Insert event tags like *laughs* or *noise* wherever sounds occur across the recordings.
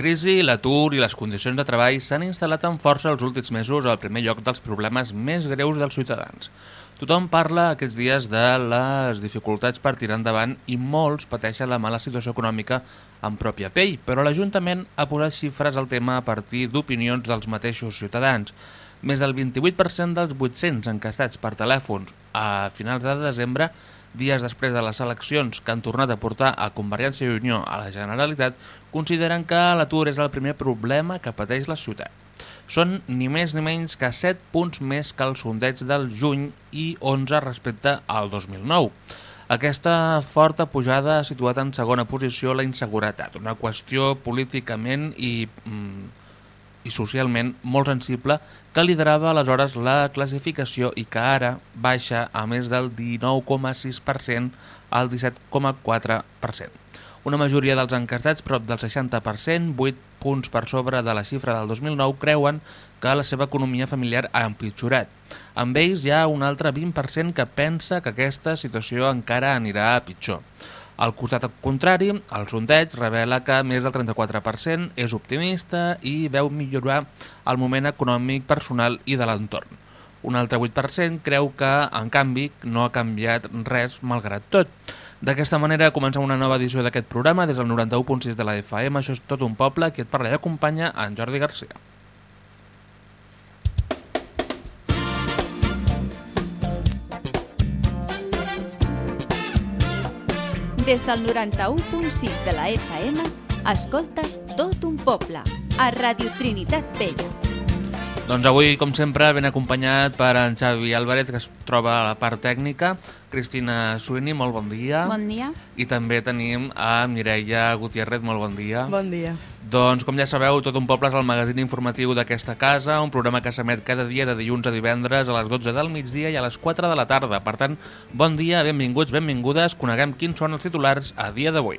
Crisi, l'atur i les condicions de treball s'han instal·lat amb força els últims mesos al primer lloc dels problemes més greus dels ciutadans. Tothom parla aquests dies de les dificultats per tirar endavant i molts pateixen la mala situació econòmica en pròpia pell, però l'Ajuntament ha posat xifres al tema a partir d'opinions dels mateixos ciutadans. Més del 28% dels 800 encastats per telèfons a finals de desembre dies després de les eleccions que han tornat a portar a Convergència i Unió a la Generalitat, consideren que l'atur és el primer problema que pateix la ciutat. Són ni més ni menys que 7 punts més que el sondeig del juny i 11 respecte al 2009. Aquesta forta pujada ha situat en segona posició la inseguretat, una qüestió políticament i, mm, i socialment molt sensible que liderava aleshores la classificació i que ara baixa a més del 19,6% al 17,4%. Una majoria dels encastats, prop del 60%, 8 punts per sobre de la xifra del 2009, creuen que la seva economia familiar ha empitjorat. Amb ells hi ha un altre 20% que pensa que aquesta situació encara anirà a pitjor. Al costat contrari, el sondeig revela que més del 34% és optimista i veu millorar el moment econòmic personal i de l'entorn. Un altre 8% creu que, en canvi, no ha canviat res malgrat tot. D'aquesta manera comença una nova edició d'aquest programa des del 91.6 de la FM. Això és tot un poble que et parla i acompanya en Jordi Garcia. Des del 91.6 de la FM, escoltes tot un poble, a Radio Trinitat Vella. Doncs avui, com sempre, ben acompanyat per en Xavi Álvarez, que es troba a la part tècnica, Cristina Suini, molt bon dia. Bon dia. I també tenim a Mireia Gutiérrez, molt bon dia. Bon dia. Doncs, com ja sabeu, Tot un poble és el magazín informatiu d'aquesta casa, un programa que s'emet cada dia de dilluns a divendres a les 12 del migdia i a les 4 de la tarda. Per tant, bon dia, benvinguts, benvingudes, coneguem quins són els titulars a dia d'avui.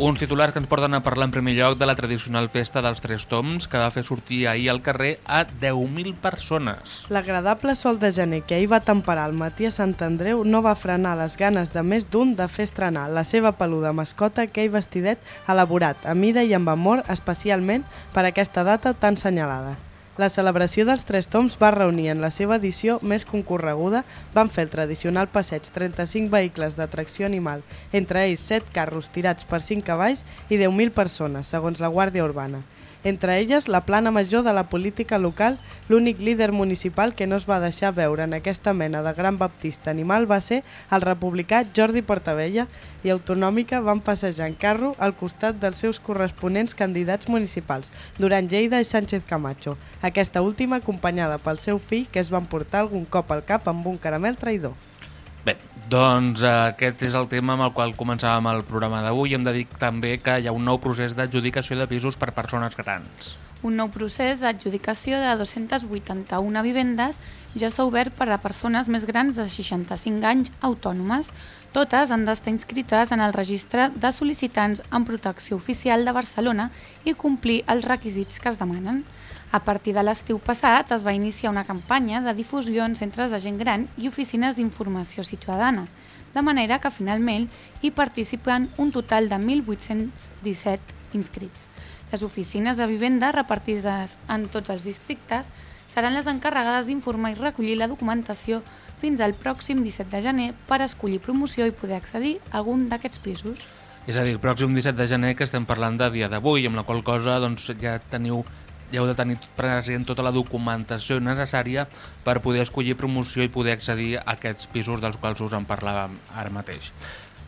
Uns titulars que ens porten a parlar en primer lloc de la tradicional festa dels Tres Toms que va fer sortir ahir al carrer a 10.000 persones. L'agradable sol de gener que ahir va temperar el matí a Sant Andreu no va frenar les ganes de més d'un de fer estrenar la seva peluda mascota aquell vestidet elaborat a mida i amb amor especialment per aquesta data tan senyalada. La celebració dels Tres Toms va reunir en la seva edició més concorreguda, van fer el tradicional passeig 35 vehicles d'atracció animal, entre ells 7 carros tirats per 5 cavalls i 10.000 persones, segons la Guàrdia Urbana. Entre elles, la plana major de la política local, l'únic líder municipal que no es va deixar veure en aquesta mena de gran baptista animal va ser el republicà Jordi Portavella i Autonòmica van passejar en carro al costat dels seus corresponents candidats municipals, Duran Lleida i Sánchez Camacho, aquesta última acompanyada pel seu fill que es van portar algun cop al cap amb un caramel traïdor. Bé, doncs aquest és el tema amb el qual començàvem el programa d'avui. Hem de dir també que hi ha un nou procés d'adjudicació de pisos per persones grans. Un nou procés d'adjudicació de 281 vivendes ja s'ha obert per a persones més grans de 65 anys autònomes. Totes han d'estar inscrites en el registre de sol·licitants en protecció oficial de Barcelona i complir els requisits que es demanen. A partir de l'estiu passat es va iniciar una campanya de difusió en centres de gent gran i oficines d'informació ciutadana, de manera que finalment hi participen un total de 1.817 inscrits. Les oficines de vivenda repartides en tots els districtes seran les encarregades d'informar i recollir la documentació fins al pròxim 17 de gener per escollir promoció i poder accedir a algun d'aquests pisos. És a dir, el pròxim 17 de gener que estem parlant de dia d'avui, amb la qual cosa doncs, ja teniu ja heu de tenir present tota la documentació necessària per poder escollir promoció i poder accedir a aquests pisos dels quals us en parlàvem ara mateix.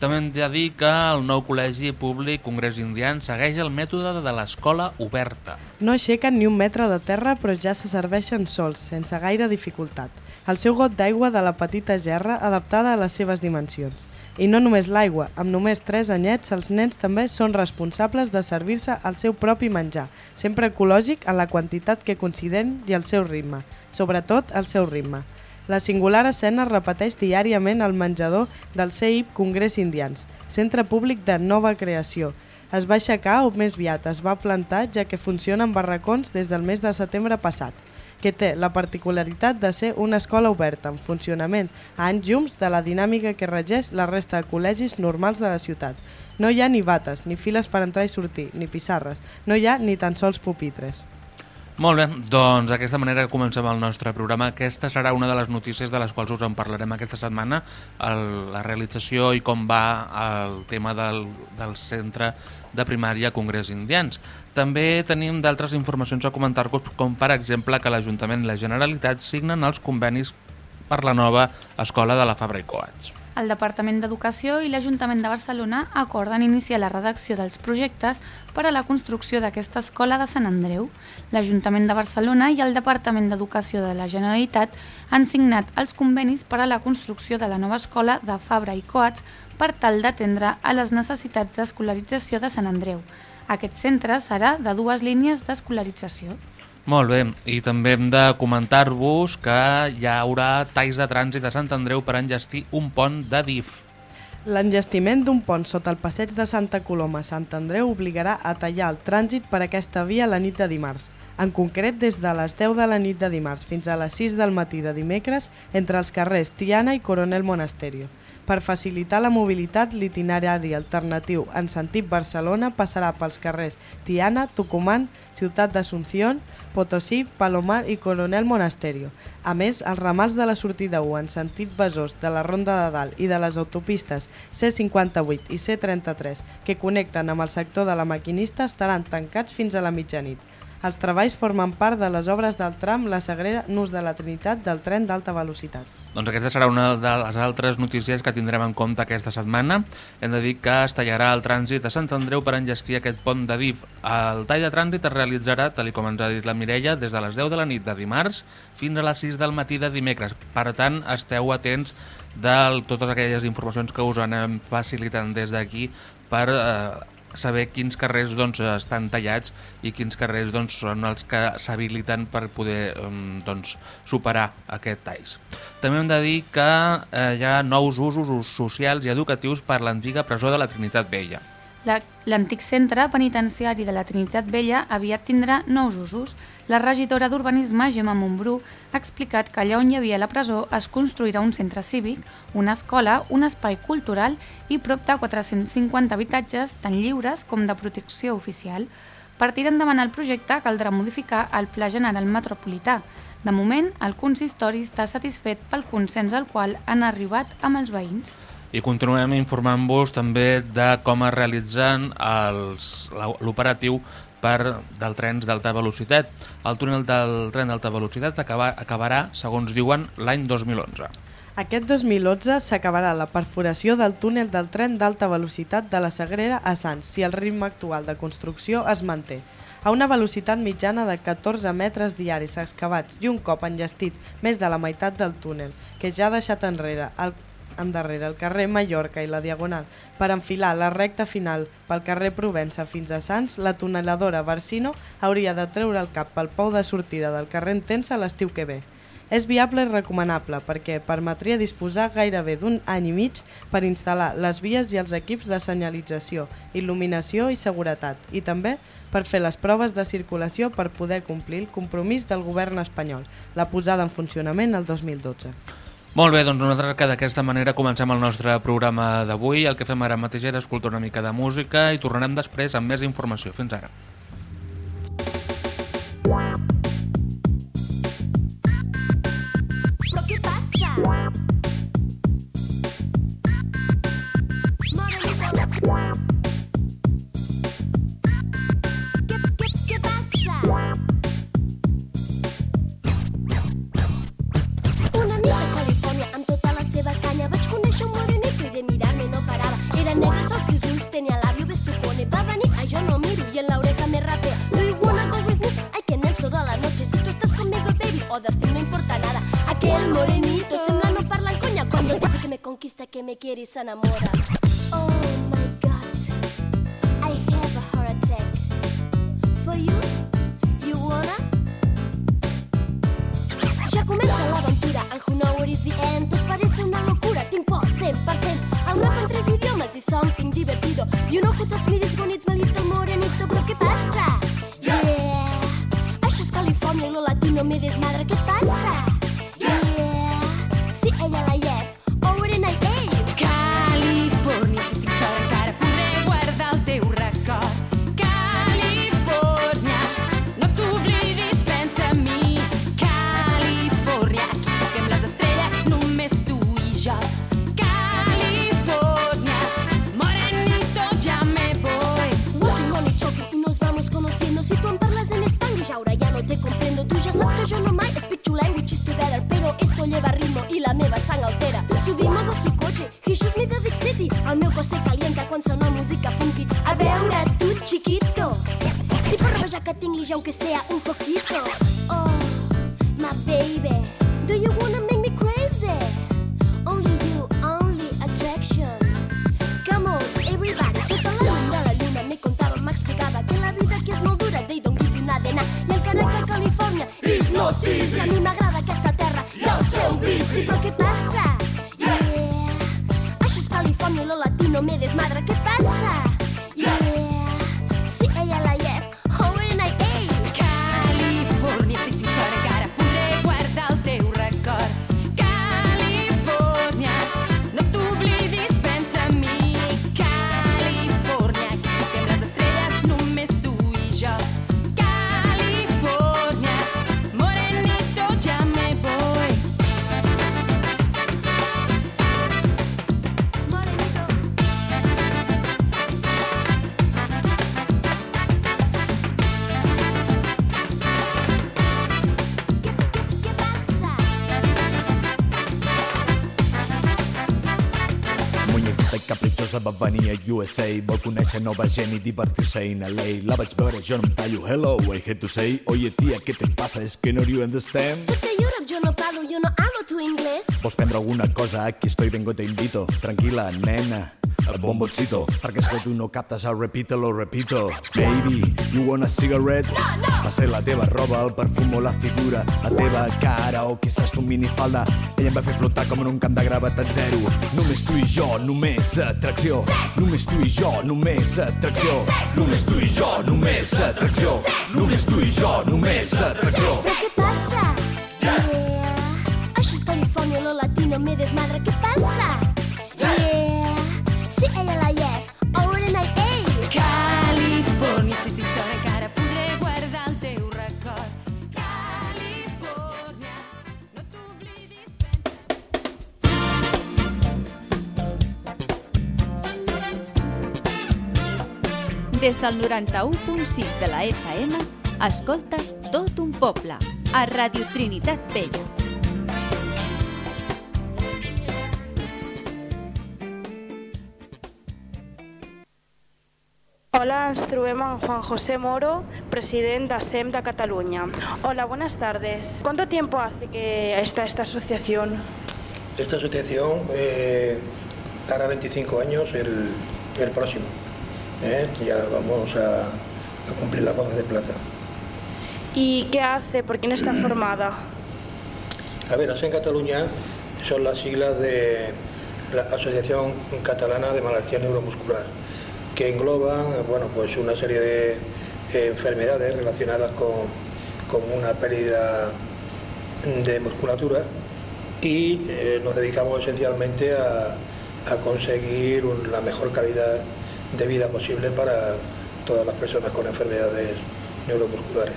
També hem de dir que el nou Col·legi Públic Congrés Indian segueix el mètode de l'escola oberta. No aixequen ni un metre de terra però ja se serveixen sols, sense gaire dificultat. El seu got d'aigua de la petita gerra adaptada a les seves dimensions. I no només l'aigua, amb només 3 anyets els nens també són responsables de servir-se el seu propi menjar, sempre ecològic en la quantitat que consideren i el seu ritme, sobretot el seu ritme. La singular escena es repeteix diàriament al menjador del CEIP Congrés Indians, centre públic de nova creació. Es va aixecar o més viat es va plantar ja que funciona en barracons des del mes de setembre passat. Que té la particularitat de ser una escola oberta, en funcionament a anys llums de la dinàmica que regeix la resta de col·legis normals de la ciutat. No hi ha ni bates, ni files per entrar i sortir, ni pissarres. No hi ha ni tan sols pupitres. Molt bé, doncs d'aquesta manera comencem el nostre programa. Aquesta serà una de les notícies de les quals us en parlarem aquesta setmana, el, la realització i com va el tema del, del centre de primària Congrés Indians. També tenim d'altres informacions a comentar-vos, com per exemple que l'Ajuntament i la Generalitat signen els convenis per la nova escola de la Fabra i Coats. El Departament d'Educació i l'Ajuntament de Barcelona acorden iniciar la redacció dels projectes per a la construcció d'aquesta escola de Sant Andreu. L'Ajuntament de Barcelona i el Departament d'Educació de la Generalitat han signat els convenis per a la construcció de la nova escola de Fabra i Coats per tal d'atendre a les necessitats d'escolarització de Sant Andreu. Aquest centre serà de dues línies d'escolarització. Molt bé, i també hem de comentar-vos que hi haurà talls de trànsit a Sant Andreu per enllestir un pont de DIF. L'enllestiment d'un pont sota el passeig de Santa Coloma a Sant Andreu obligarà a tallar el trànsit per aquesta via la nit de dimarts. En concret, des de les 10 de la nit de dimarts fins a les 6 del matí de dimecres entre els carrers Tiana i Coronel Monasterio. Per facilitar la mobilitat, l'itinerari alternatiu en sentit Barcelona passarà pels carrers Tiana, Tucumán, Ciutat d'Asunción, Potosí, Palomar i Coronel Monasterio. A més, els ramals de la sortida 1 en sentit Besòs de la Ronda de Dalt i de les autopistes C58 i C33 que connecten amb el sector de la maquinista estaran tancats fins a la mitjanit. Els treballs formen part de les obres del tram La Sagrera Nus de la Trinitat del tren d'alta velocitat. Doncs aquesta serà una de les altres notícies que tindrem en compte aquesta setmana. Hem de dir que es tallarà el trànsit a Sant Andreu per enllestir aquest pont de DIF. El tall de trànsit es realitzarà, tal com ens ha dit la Mireia, des de les 10 de la nit de dimarts fins a les 6 del matí de dimecres. Per tant, esteu atents de totes aquelles informacions que us anem facilitant des d'aquí per eh, saber quins carrers doncs, estan tallats i quins carrers doncs, són els que s'habiliten per poder doncs, superar aquest talls. També hem de dir que eh, hi ha nous usos socials i educatius per l'antiga presó de la Trinitat Vella. L'antic centre penitenciari de la Trinitat Vella aviat tindrà nous usos. La regidora d'Urbanisme, Gemma Montbrú, ha explicat que allà on hi havia la presó es construirà un centre cívic, una escola, un espai cultural i prop de 450 habitatges tant lliures com de protecció oficial. Per tirar endavant el projecte caldrà modificar el Pla General Metropolità. De moment, el consistori està satisfet pel consens al qual han arribat amb els veïns. I continuem informant-vos també de com es realitzen l'operatiu per del trens d'alta velocitat. El túnel del tren d'alta velocitat acaba, acabarà, segons diuen, l'any 2011. Aquest 2011 s'acabarà la perforació del túnel del tren d'alta velocitat de la Sagrera a Sants si el ritme actual de construcció es manté. A una velocitat mitjana de 14 metres diaris excavats i un cop enllestit més de la meitat del túnel, que ja ha deixat enrere el endarrere el carrer Mallorca i la Diagonal per enfilar la recta final pel carrer Provença fins a Sants, la tuneladora Barsino hauria de treure el cap pel pou de sortida del carrer Entensa l'estiu que ve. És viable i recomanable perquè permetria disposar gairebé d'un any i mig per instal·lar les vies i els equips de senyalització, il·luminació i seguretat i també per fer les proves de circulació per poder complir el compromís del govern espanyol, la posada en funcionament el 2012. Molt bé, doncs nosaltres que d'aquesta manera comencem el nostre programa d'avui. El que fem ara mateix era escoltar una mica de música i tornarem després amb més informació. Fins ara. Què passa? tenía labio besujone Babani, ay yo no miro y en la oreja me rapea. Do you wanna go with me? I can dance toda la noche. Si tú estás conmigo, baby, o de no importa nada. Aquel morenito semblano parla coña Cuando dice que me conquista, que me quiere y se enamora. Oh my God, I have a heart attack. For you, you wanna? Ya comienza la aventura, and who know what is the end. Todo parece una locura, te imposen, parcen Al rap en tres idiomas y something divertido. You know who touch me this one, it's my little morenito, però què passa? Yeah, això és Califòrnia i lo latino me desmadra, ¿qué pasa? Aunque sea I capritxosa va venir a USA Vol conèixer nova gent i divertir-se in LA La vaig veure, jo no em tallo. Hello, I hate to say. Oye tia, ¿qué te pasa? Es que no you understand. Sé que Europe yo no parlo, yo no hablo tu inglés. Vols prendre alguna cosa? Aquí estoy, vengo, te invito. Tranquila, nena el bomboncito. Perquè és que tu no captes el repítelo, repito. Baby, you want a cigarette? No, no! Va ser la teva roba, el perfum o la figura. La teva cara o quizás tu minifalda. Ella em va fer flotar com en un camp de gravetat zero. Només tu i jo, només atracció. Només tu i jo, només atracció. Només tu i jo, només atracció. Només tu i jo, només atracció. Però què passa? Yeah. Això és Califòrnia, lo latino me desmadra, què passa? Des del 91.6 de la FM, escoltes tot un poble, a Radio Trinitat Vella. Hola, ens trobem amb Juan José Moro, presidente de SEM de Cataluña. Hola, buenas tardes. ¿Cuánto tiempo hace que está esta asociación? Esta asociación eh, hará 25 años el, el próximo. ¿Eh? Ya vamos a, a cumplir las bodas de plata. ¿Y qué hace? ¿Por quién está *clears throat* formada? A ver, ASEN Cataluña son las siglas de la Asociación Catalana de Malaltía Neuromuscular, que engloba bueno, pues una serie de enfermedades relacionadas con, con una pérdida de musculatura y eh, nos dedicamos esencialmente a, a conseguir la mejor calidad de vida posible para todas las personas con enfermedades neuromusculares.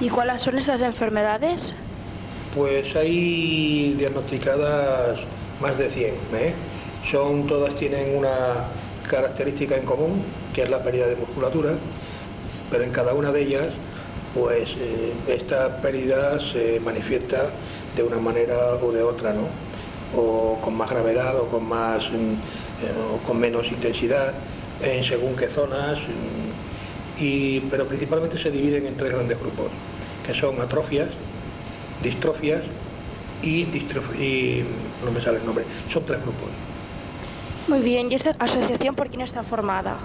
¿Y cuáles son estas enfermedades? Pues hay diagnosticadas más de 100. ¿eh? Son, todas tienen una característica en común, que es la pérdida de musculatura, pero en cada una de ellas, pues eh, esta pérdida se manifiesta de una manera o de otra, ¿no? O con más gravedad o con más mm, o con menos intensidad, en según qué zonas, y, pero principalmente se dividen en tres grandes grupos, que son atrofias, distrofias y, distrof- y no me sale el nombre. Son tres grupos. Muy bien, ¿y esta asociación por quién está formada?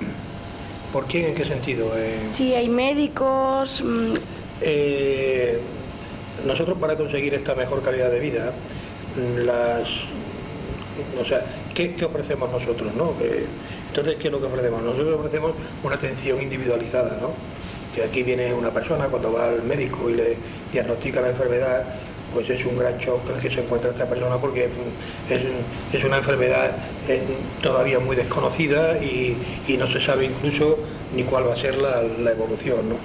¿Por quién? ¿En qué sentido? Eh, Sí, hay médicos, mm, eh, nosotros para conseguir esta mejor calidad de vida, las, o sea, ¿qué, qué ofrecemos nosotros? No? Entonces, ¿qué es lo que ofrecemos? Nosotros ofrecemos una atención individualizada, ¿no? Si aquí viene una persona, cuando va al médico y le diagnostica la enfermedad, pues es un gran shock el que se encuentra esta persona porque es, es una enfermedad eh, todavía muy desconocida y, y no se sabe incluso ni cuál va a ser la, la evolución. ¿no?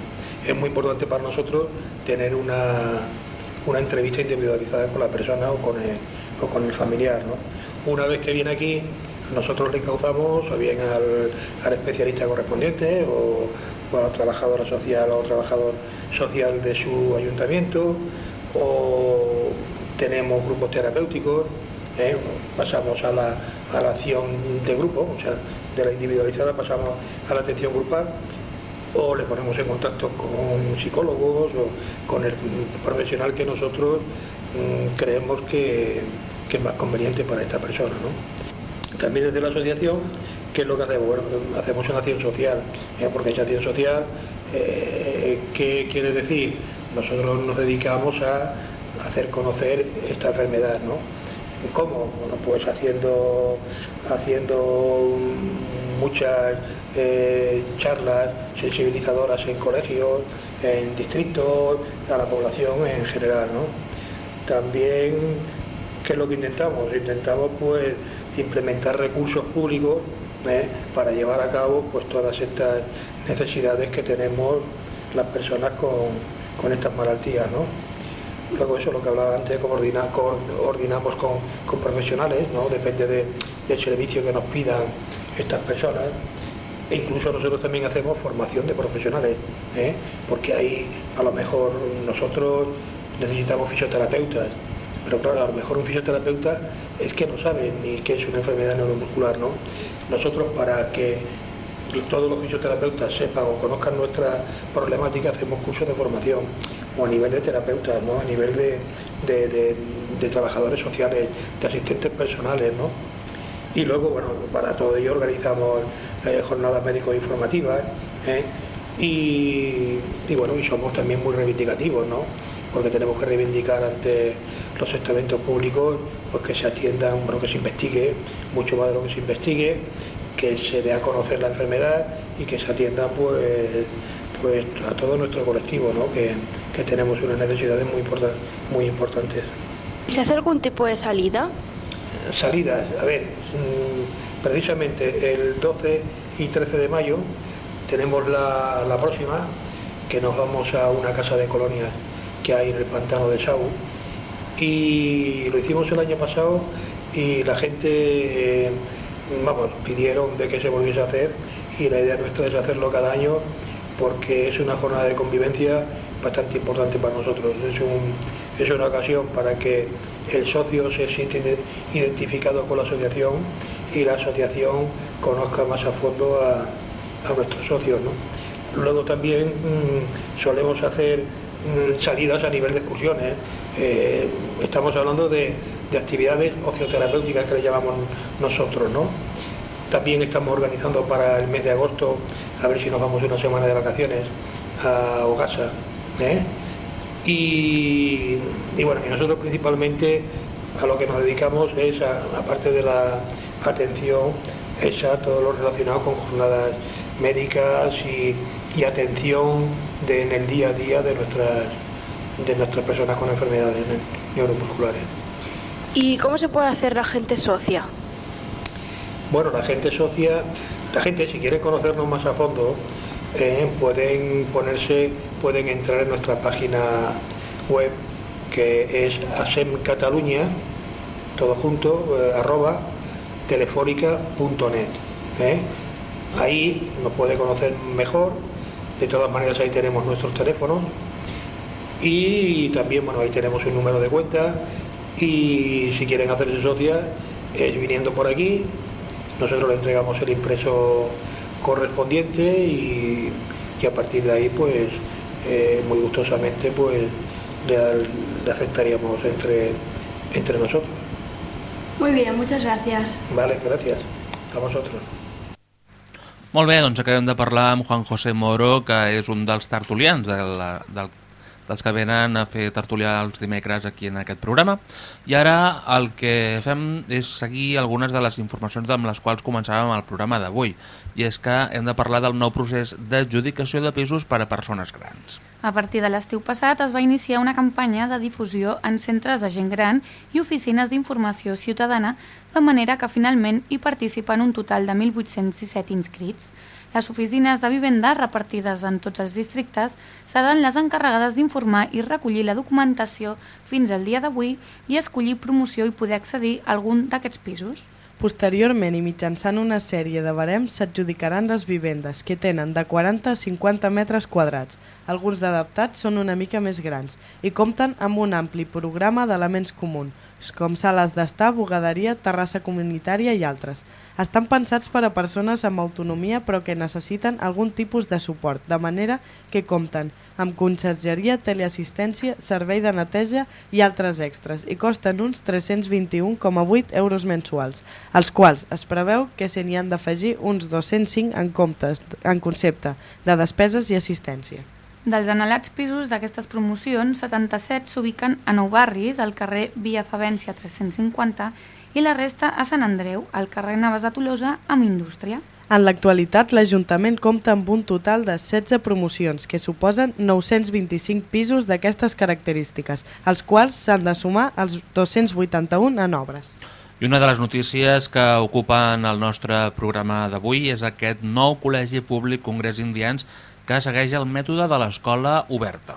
Es muy importante para nosotros tener una, una entrevista individualizada con la persona o con el, o con el familiar. ¿no? Una vez que viene aquí, nosotros le encauzamos o bien al, al especialista correspondiente o, o a la trabajadora social o trabajador social de su ayuntamiento o tenemos grupos terapéuticos, ¿eh? pasamos a la, a la acción de grupo, o sea, de la individualizada pasamos a la atención grupal o le ponemos en contacto con psicólogos o con el profesional que nosotros mm, creemos que, que es más conveniente para esta persona. ¿no? También desde la asociación, ¿qué es lo que hacemos? Bueno, hacemos una acción social, ¿eh? porque esa acción social, eh, ¿qué quiere decir? Nosotros nos dedicamos a hacer conocer esta enfermedad, ¿no? ¿Cómo? Bueno, pues haciendo, haciendo muchas eh, charlas sensibilizadoras en colegios, en distritos, a la población en general, ¿no? También, ¿qué es lo que intentamos? Intentamos pues implementar recursos públicos ¿eh? para llevar a cabo pues todas estas necesidades que tenemos las personas con, con estas malaltías, ¿no? Luego eso, lo que hablaba antes, coordinar, coordinamos con, con profesionales, ¿no? Depende de- del servicio que nos pidan estas personas. E incluso nosotros también hacemos formación de profesionales, ¿eh? porque ahí a lo mejor nosotros necesitamos fisioterapeutas, pero claro, a lo mejor un fisioterapeuta es que no sabe ni qué es una enfermedad neuromuscular, ¿no? Nosotros para que todos los fisioterapeutas sepan o conozcan nuestra problemática, hacemos cursos de formación, o a nivel de terapeutas, ¿no? a nivel de, de- trabajadores sociales, de asistentes personales, ¿no? Y luego, bueno, para todo ello organizamos eh, jornadas médicos informativas ¿eh? y, y, bueno, y somos también muy reivindicativos, ¿no? Porque tenemos que reivindicar ante los estamentos públicos pues que se atiendan, bueno, que se investigue mucho más de lo que se investigue, que se dé a conocer la enfermedad y que se atiendan pues, pues a todo nuestro colectivo, ¿no? que, que tenemos unas necesidades muy, importan- muy importantes. ¿Se hace algún tipo de salida? Salidas, a ver, mm, precisamente el 12 y 13 de mayo tenemos la, la próxima, que nos vamos a una casa de colonias que hay en el pantano de Sau. Y lo hicimos el año pasado y la gente, eh, vamos, pidieron de que se volviese a hacer y la idea nuestra es hacerlo cada año porque es una jornada de convivencia bastante importante para nosotros. Es, un- es una ocasión para que el socio se siente ide- identificado con la asociación y la asociación conozca más a fondo a, a nuestros socios. ¿no? Luego también mm, solemos hacer mm, salidas a nivel de excursiones. Eh, estamos hablando de, de actividades ocioterapéuticas que le llamamos nosotros. ¿no? También estamos organizando para el mes de agosto, a ver si nos vamos una semana de vacaciones a Ogasa. ¿eh? Y, bueno, y nosotros principalmente a lo que nos dedicamos es, a- aparte de la atención, es a todo lo relacionado con jornadas médicas y, atención en el día a día de nuestras, de nuestras personas con enfermedades ne- neuromusculares. ¿Y cómo se puede hacer la gente socia? Bueno, la gente socia, la gente si quiere conocernos más a fondo, eh, pueden ponerse, pueden entrar en nuestra página web que es ASEM Cataluña, todo junto, eh, arroba telefónica.net. ¿eh? Ahí nos puede conocer mejor, de todas maneras ahí tenemos nuestros teléfonos y también bueno ahí tenemos un número de cuenta. Y si quieren hacerse socias es viniendo por aquí nosotros le entregamos el impreso correspondiente y, y a partir de ahí pues eh, muy gustosamente pues le, le aceptaríamos entre, entre nosotros. Muy bien, muchas gracias. vale gracias. A vosotros. Molt bé, doncs acabem de parlar amb Juan José Moro, que és un dels tertulians de la, del, dels que venen a fer tertulià els dimecres aquí en aquest programa. I ara el que fem és seguir algunes de les informacions amb les quals començàvem el programa d'avui. I és que hem de parlar del nou procés d'adjudicació de pisos per a persones grans. A partir de l'estiu passat es va iniciar una campanya de difusió en centres de gent gran i oficines d'informació ciutadana, de manera que finalment hi participen un total de 1.817 inscrits. Les oficines de vivenda repartides en tots els districtes seran les encarregades d'informar i recollir la documentació fins al dia d'avui i escollir promoció i poder accedir a algun d'aquests pisos. Posteriorment i mitjançant una sèrie de barems s'adjudicaran les vivendes, que tenen de 40 a 50 metres quadrats. Alguns d'adaptats són una mica més grans i compten amb un ampli programa d'elements comuns, com sales d'estar, bugaderia, terrassa comunitària i altres. Estan pensats per a persones amb autonomia però que necessiten algun tipus de suport, de manera que compten amb consergeria, teleassistència, servei de neteja i altres extras i costen uns 321,8 euros mensuals, als quals es preveu que se n'hi han d'afegir uns 205 en, comptes, en concepte de despeses i assistència. Dels anhelats pisos d'aquestes promocions, 77 s'ubiquen a nou barris, al carrer Via Favència 350, i la resta a Sant Andreu, al carrer Navas de Tolosa, amb Indústria. En l'actualitat, l'Ajuntament compta amb un total de 16 promocions, que suposen 925 pisos d'aquestes característiques, als quals s'han de sumar els 281 en obres. I una de les notícies que ocupen el nostre programa d'avui és aquest nou Col·legi Públic Congrés Indians que segueix el mètode de l'escola oberta.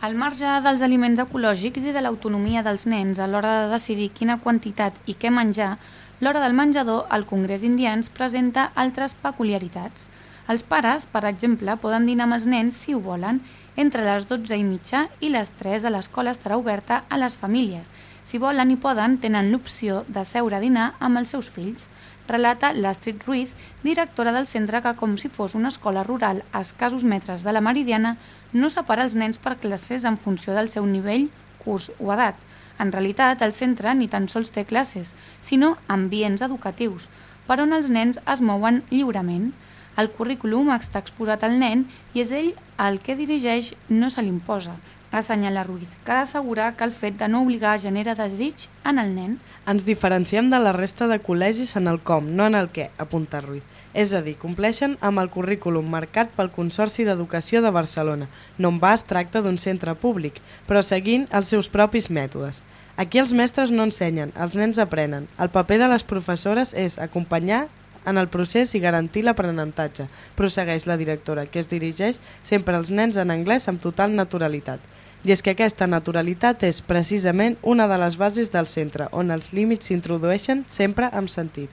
Al marge dels aliments ecològics i de l'autonomia dels nens a l'hora de decidir quina quantitat i què menjar, l'hora del menjador, el Congrés Indians presenta altres peculiaritats. Els pares, per exemple, poden dinar amb els nens, si ho volen, entre les 12 i mitja i les 3 a l'escola estarà oberta a les famílies. Si volen i poden, tenen l'opció de seure a dinar amb els seus fills relata l'Astrid Ruiz, directora del centre que, com si fos una escola rural a escassos metres de la Meridiana, no separa els nens per classes en funció del seu nivell, curs o edat. En realitat, el centre ni tan sols té classes, sinó ambients educatius, per on els nens es mouen lliurement. El currículum està exposat al nen i és ell el que dirigeix, no se l'imposa assenyala Ruiz, que assegura que el fet de no obligar genera desig en el nen. Ens diferenciem de la resta de col·legis en el com, no en el què, apunta Ruiz. És a dir, compleixen amb el currículum marcat pel Consorci d'Educació de Barcelona. No en va es tracta d'un centre públic, però seguint els seus propis mètodes. Aquí els mestres no ensenyen, els nens aprenen. El paper de les professores és acompanyar en el procés i garantir l'aprenentatge, prossegueix la directora, que es dirigeix sempre als nens en anglès amb total naturalitat. I és que aquesta naturalitat és precisament una de les bases del centre, on els límits s'introdueixen sempre amb sentit.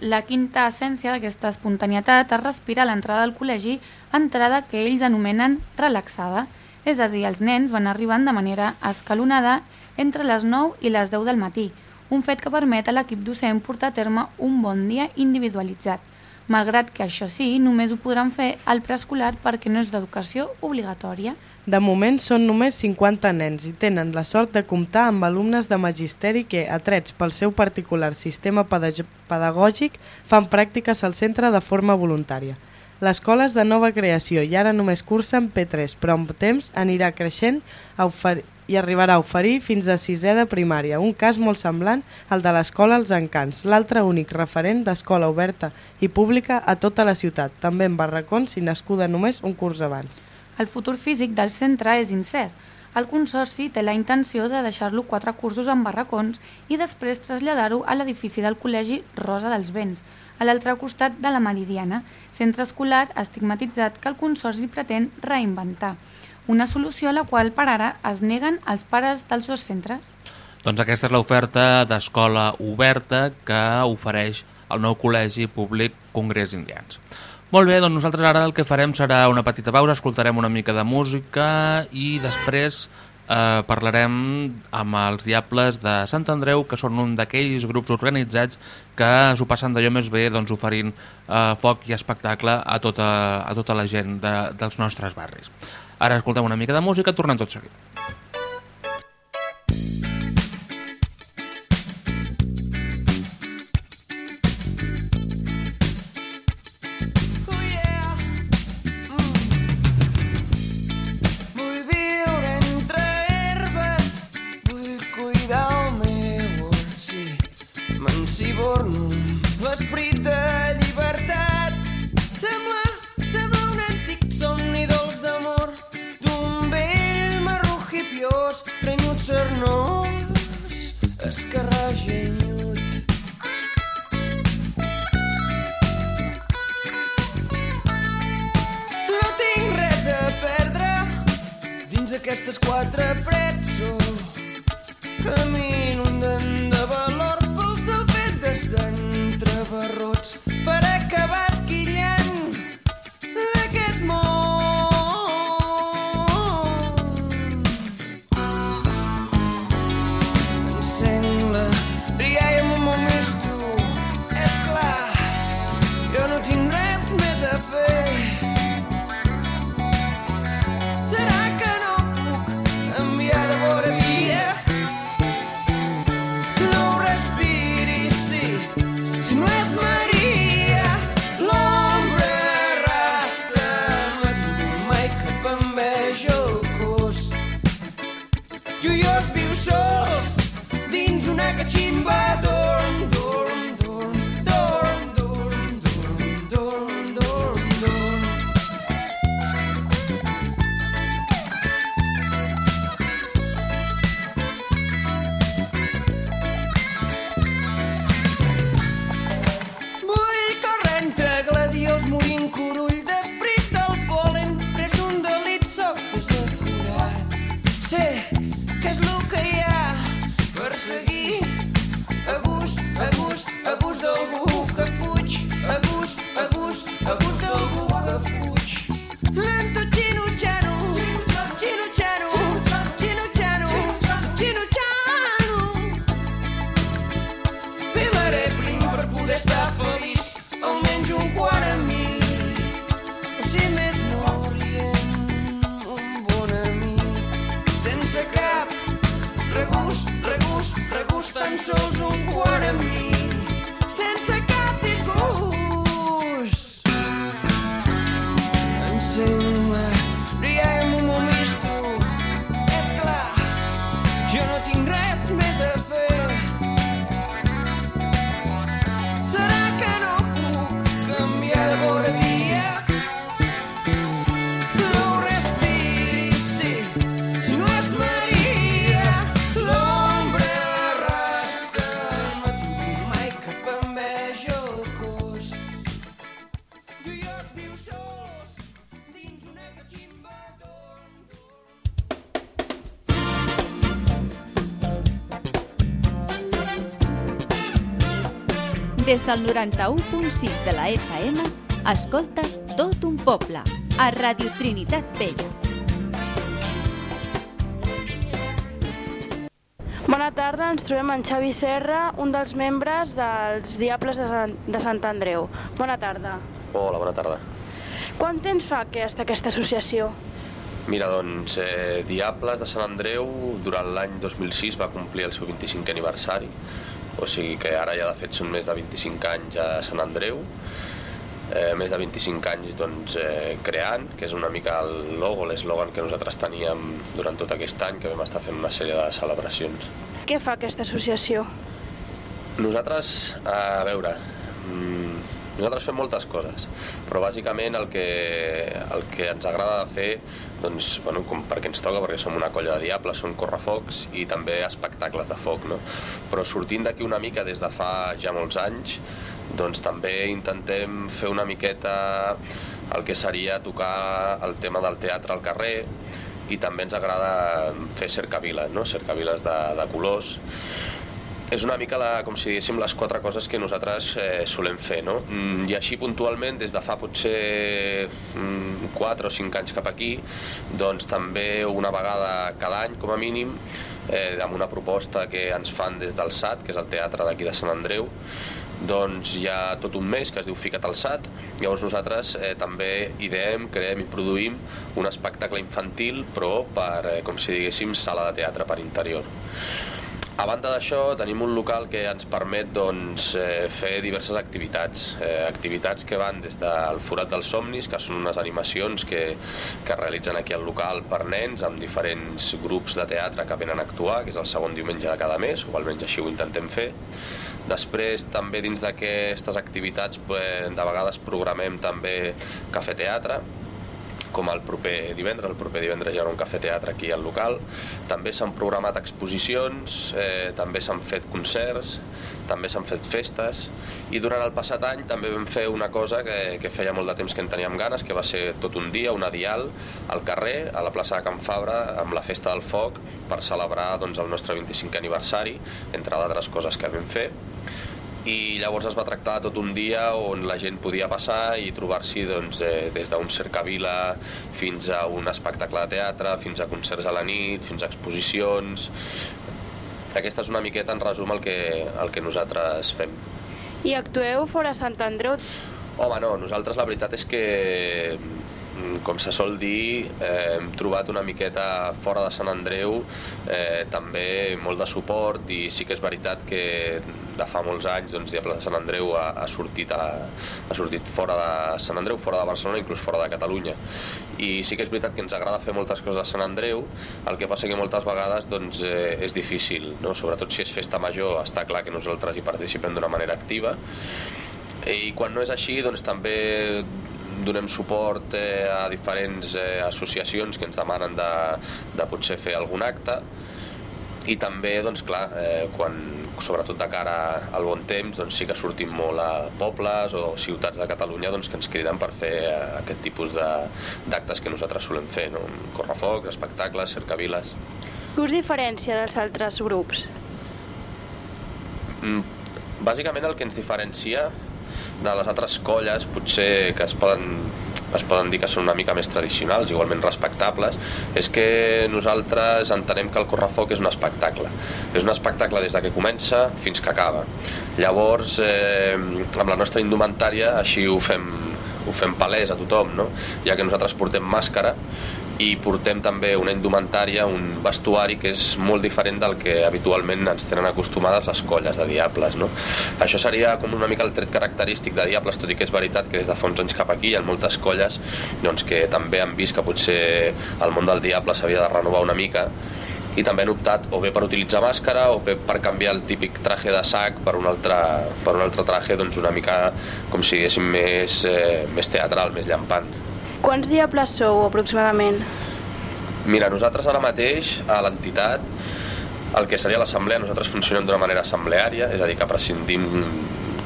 La quinta essència d'aquesta espontanietat es respira a l'entrada del col·legi, entrada que ells anomenen relaxada, és a dir, els nens van arribant de manera escalonada entre les 9 i les 10 del matí, un fet que permet a l'equip docent portar a terme un bon dia individualitzat, malgrat que això sí, només ho podran fer al preescolar perquè no és d'educació obligatòria. De moment són només 50 nens i tenen la sort de comptar amb alumnes de magisteri que, atrets pel seu particular sistema pedagògic, fan pràctiques al centre de forma voluntària. L'escola és de nova creació i ara només cursen P3, però amb temps anirà creixent a oferir i arribarà a oferir fins a sisè de primària, un cas molt semblant al de l'escola Els Encants, l'altre únic referent d'escola oberta i pública a tota la ciutat, també en barracons i nascuda només un curs abans. El futur físic del centre és incert. El Consorci té la intenció de deixar-lo quatre cursos en barracons i després traslladar-ho a l'edifici del Col·legi Rosa dels Vents, a l'altre costat de la Meridiana, centre escolar estigmatitzat que el Consorci pretén reinventar una solució a la qual per ara es neguen els pares dels dos centres. Doncs aquesta és l'oferta d'escola oberta que ofereix el nou Col·legi Públic Congrés Indians. Molt bé, doncs nosaltres ara el que farem serà una petita pausa, escoltarem una mica de música i després eh, parlarem amb els Diables de Sant Andreu, que són un d'aquells grups organitzats que s'ho passen d'allò més bé doncs, oferint eh, foc i espectacle a tota, a tota la gent de, dels nostres barris. Ara escoltem una mica de música, tornem tot seguit. estas cuatro del 91.6 de la FM, escoltes tot un poble, a Radio Trinitat Vella. Bona tarda, ens trobem en Xavi Serra, un dels membres dels Diables de Sant, de Sant Andreu. Bona tarda. Hola, bona tarda. Quant temps fa que està aquesta associació? Mira, doncs, eh, Diables de Sant Andreu durant l'any 2006 va complir el seu 25è aniversari, o sigui que ara ja de fet són més de 25 anys a Sant Andreu, eh, més de 25 anys doncs, eh, creant, que és una mica el logo, l'eslògan que nosaltres teníem durant tot aquest any, que vam estar fent una sèrie de celebracions. Què fa aquesta associació? Nosaltres, a veure, mm, nosaltres fem moltes coses, però bàsicament el que, el que ens agrada de fer, doncs, bueno, com perquè ens toca, perquè som una colla de diables, són correfocs i també espectacles de foc, no? Però sortint d'aquí una mica des de fa ja molts anys, doncs també intentem fer una miqueta el que seria tocar el tema del teatre al carrer i també ens agrada fer cercaviles, no? cercaviles de, de colors és una mica, la, com si diguéssim, les quatre coses que nosaltres eh, solem fer, no? Mm, I així puntualment, des de fa potser mm, 4 o 5 anys cap aquí, doncs també una vegada cada any, com a mínim, eh, amb una proposta que ens fan des del SAT, que és el teatre d'aquí de Sant Andreu, doncs hi ha tot un mes que es diu Fica't al SAT, llavors nosaltres eh, també ideem, creem i produïm un espectacle infantil, però per, eh, com si diguéssim, sala de teatre per interior. A banda d'això, tenim un local que ens permet doncs, eh, fer diverses activitats. Eh, activitats que van des del Forat dels Somnis, que són unes animacions que, que es realitzen aquí al local per nens, amb diferents grups de teatre que venen a actuar, que és el segon diumenge de cada mes, o almenys així ho intentem fer. Després, també dins d'aquestes activitats, de vegades programem també cafè teatre, com el proper divendres, el proper divendres hi haurà un cafè teatre aquí al local. També s'han programat exposicions, eh, també s'han fet concerts, també s'han fet festes. I durant el passat any també vam fer una cosa que, que feia molt de temps que en teníem ganes, que va ser tot un dia, una dial, al carrer, a la plaça de Can Fabra, amb la Festa del Foc, per celebrar doncs, el nostre 25è aniversari, entre d'altres coses que vam fer i llavors es va tractar tot un dia on la gent podia passar i trobar-s'hi doncs, eh, des d'un cercavila fins a un espectacle de teatre, fins a concerts a la nit, fins a exposicions... Aquesta és una miqueta, en resum, el que, el que nosaltres fem. I actueu fora Sant Andreu? Home, no, nosaltres la veritat és que com se sol dir, eh, hem trobat una miqueta fora de Sant Andreu eh, també molt de suport i sí que és veritat que de fa molts anys doncs, Diables de Sant Andreu ha, ha, sortit a, ha sortit fora de Sant Andreu, fora de Barcelona, inclús fora de Catalunya. I sí que és veritat que ens agrada fer moltes coses a Sant Andreu, el que passa que moltes vegades doncs, eh, és difícil, no? sobretot si és festa major, està clar que nosaltres hi participem d'una manera activa, i quan no és així doncs també donem suport eh, a diferents eh, associacions que ens demanen de, de potser fer algun acte i també, doncs clar, eh, quan, sobretot de cara al bon temps, doncs sí que sortim molt a pobles o ciutats de Catalunya doncs, que ens criden per fer eh, aquest tipus de- d'actes que nosaltres solem fer, no? correfocs, espectacles, cercaviles. Què us diferència dels altres grups? Mm, Bàsicament el que ens diferencia de les altres colles, potser que es poden, es poden dir que són una mica més tradicionals, igualment respectables, és que nosaltres entenem que el correfoc és un espectacle. És un espectacle des de que comença fins que acaba. Llavors, eh, amb la nostra indumentària, així ho fem, ho fem palès a tothom, no? ja que nosaltres portem màscara i portem també una indumentària, un vestuari que és molt diferent del que habitualment ens tenen acostumades les colles de Diables. No? Això seria com una mica el tret característic de Diables, tot i que és veritat que des de fa uns anys cap aquí hi ha moltes colles doncs, que també han vist que potser el món del Diable s'havia de renovar una mica i també han optat o bé per utilitzar màscara o bé per canviar el típic traje de sac per un altre, per un altre traje doncs una mica com si diguéssim més, eh, més teatral, més llampant. Quants diables sou aproximadament? Mira, nosaltres ara mateix a l'entitat el que seria l'assemblea, nosaltres funcionem d'una manera assembleària, és a dir, que prescindim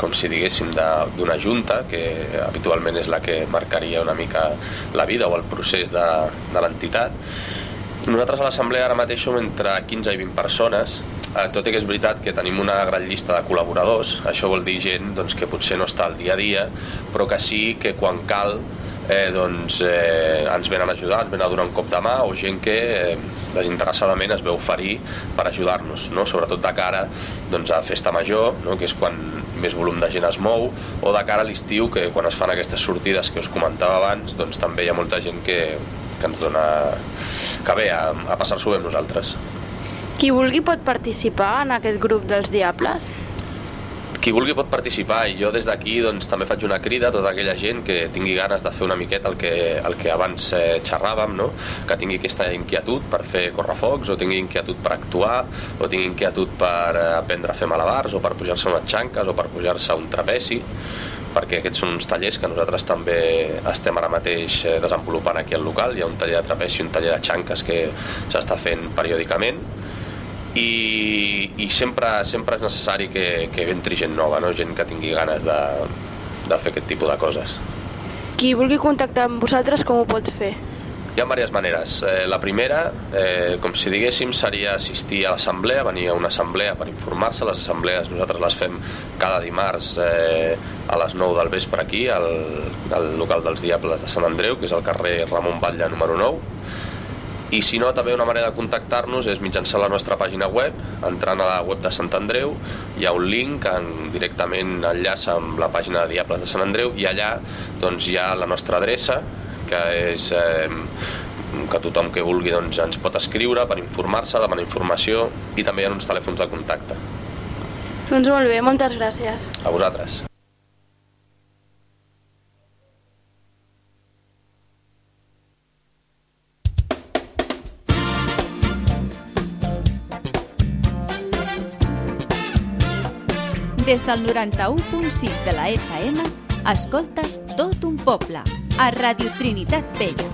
com si diguéssim d'una junta que habitualment és la que marcaria una mica la vida o el procés de, de l'entitat nosaltres a l'assemblea ara mateix som entre 15 i 20 persones, eh, tot i que és veritat que tenim una gran llista de col·laboradors, això vol dir gent doncs, que potser no està al dia a dia, però que sí que quan cal eh, doncs, eh, ens venen a ajudar, ens venen a donar un cop de mà, o gent que eh, desinteressadament es veu oferir per ajudar-nos, no? sobretot de cara doncs, a festa major, no? que és quan més volum de gent es mou, o de cara a l'estiu, que quan es fan aquestes sortides que us comentava abans, doncs també hi ha molta gent que, que ens dona que ve a, a passar-s'ho bé amb nosaltres. Qui vulgui pot participar en aquest grup dels diables? Qui vulgui pot participar i jo des d'aquí doncs, també faig una crida a tota aquella gent que tingui ganes de fer una miqueta el que, el que abans eh, xerràvem, no? que tingui aquesta inquietud per fer correfocs o tingui inquietud per actuar o tingui inquietud per eh, aprendre a fer malabars o per pujar-se unes xanques o per pujar-se un trapeci perquè aquests són uns tallers que nosaltres també estem ara mateix eh, desenvolupant aquí al local. Hi ha un taller de trapeci i un taller de xanques que s'està fent periòdicament i, i sempre, sempre és necessari que, que entri gent nova, no? gent que tingui ganes de, de fer aquest tipus de coses. Qui vulgui contactar amb vosaltres com ho pot fer? Hi ha diverses maneres. Eh, la primera, eh, com si diguéssim, seria assistir a l'assemblea, venir a una assemblea per informar-se. Les assemblees nosaltres les fem cada dimarts eh, a les 9 del vespre aquí, al, al local dels Diables de Sant Andreu, que és al carrer Ramon Batlle número 9. I si no, també una manera de contactar-nos és mitjançant la nostra pàgina web, entrant a la web de Sant Andreu, hi ha un link que en- directament enllaça amb la pàgina de Diables de Sant Andreu i allà doncs, hi ha la nostra adreça, que és eh, que tothom que vulgui doncs, ens pot escriure per informar-se, demanar informació i també hi ha uns telèfons de contacte. Doncs molt bé, moltes gràcies. A vosaltres. Des del 91.6 de la FM, escoltes tot un poble, a Radio Trinitat Vella.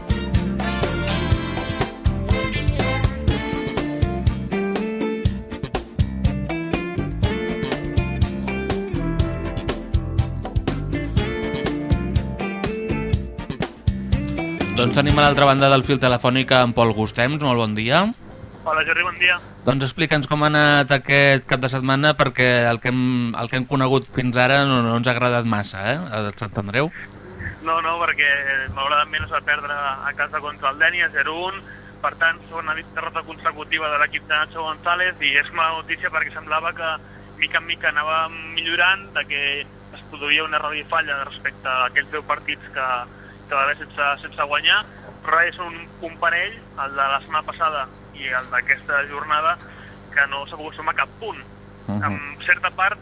Doncs tenim a l'altra banda del fil telefònic en Pol Gustems. Molt bon dia. Hola, Jordi, bon dia. Doncs explica'ns com ha anat aquest cap de setmana perquè el que hem, el que hem conegut fins ara no, no ens ha agradat massa, eh, a Sant Andreu. No, no, perquè malauradament es va perdre a casa contra el Denia 0-1, per tant, segona derrota consecutiva de l'equip de Nacho González i és mala notícia perquè semblava que mica en mica anava millorant, de que es produïa una falla respecte a aquells 10 partits que, que va haver sense, sense guanyar, però és un, un parell, el de la setmana passada i el d'aquesta jornada, que no s'ha pogut sumar cap punt. Mhm. Amb certa part,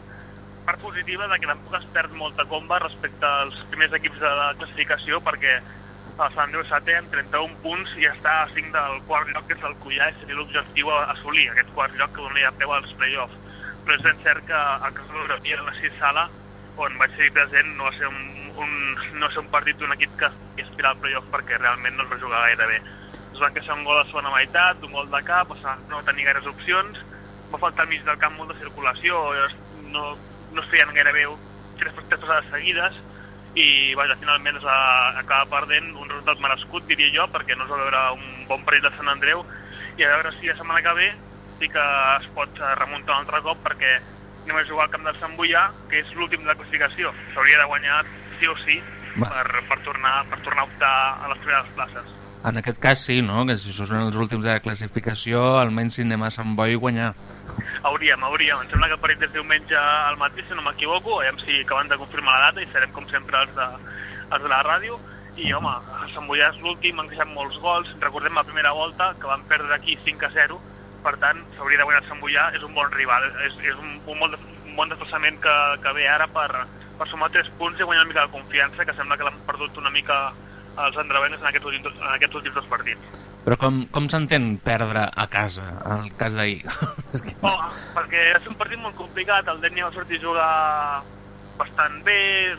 part positiva de que tampoc es perd molta comba respecte als primers equips de la classificació perquè el Sant Andreu Sate amb 31 punts i està a 5 del quart lloc que és el Cullà i seria l'objectiu a assolir aquest quart lloc que donaria peu als play-offs però és ben cert que el cas de l'Europia en la sis sala on vaig ser present no va ser un, un, no va ser un partit d'un equip que aspirava al play-off perquè realment no es va jugar gaire bé es van queixar un gol a la segona meitat, un gol de cap, o sigui, no va tenir gaires opcions, va faltar al mig del camp molta circulació, no, no es feien gairebé tres, tres passades seguides, i vaja, finalment es va acabar perdent un resultat merescut, diria jo, perquè no es va veure un bon parell de Sant Andreu, i a veure si la setmana que ve sí que es pot eh, remuntar un altre cop, perquè anem a jugar al camp del Sant Boià, que és l'últim de la classificació. S'hauria de guanyar sí o sí per, per, tornar, per tornar a optar a les primeres places. En aquest cas sí, no? Que si són els últims de la classificació, almenys si anem a Sant Boi guanyar. Hauríem, hauríem. Em sembla que partit és diumenge al matí, si no m'equivoco, aviam si acaben de confirmar la data i serem com sempre els de, els de la ràdio. I home, Sant Boià és l'últim, han queixat molts gols. Recordem la primera volta, que van perdre aquí 5 a 0, per tant, s'hauria de guanyar Sant Boià, és un bon rival, és, és un, un, bon, un bon desplaçament que, que ve ara per, per sumar 3 punts i guanyar una mica de confiança, que sembla que l'han perdut una mica els andrevenes en aquests últims, en aquests últims dos partits. Però com, com s'entén perdre a casa, en el cas d'ahir? *laughs* Oh, perquè és un partit molt complicat, el Dènia va sortir a jugar bastant bé,